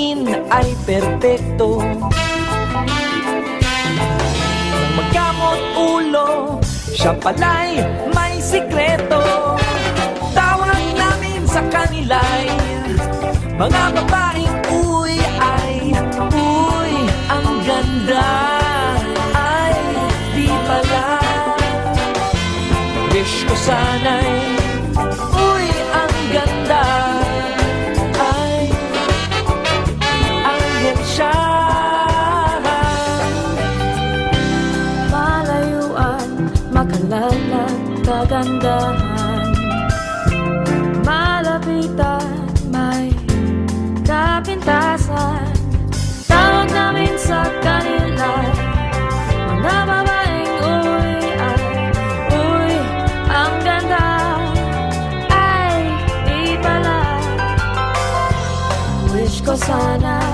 tingin ay perpekto. Nang magkamot ulo, siya pala'y may sikreto. Tawag namin sa kanila'y Mga babaeng uy ay Uy, ang ganda. Ay, di pala. Wish ko sana'y kagandahan Malapitan, may kapintasan Tawag namin sa kanila Mga babaeng uy ay Uy, ang ganda Ay, di pala Wish ko sana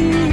you.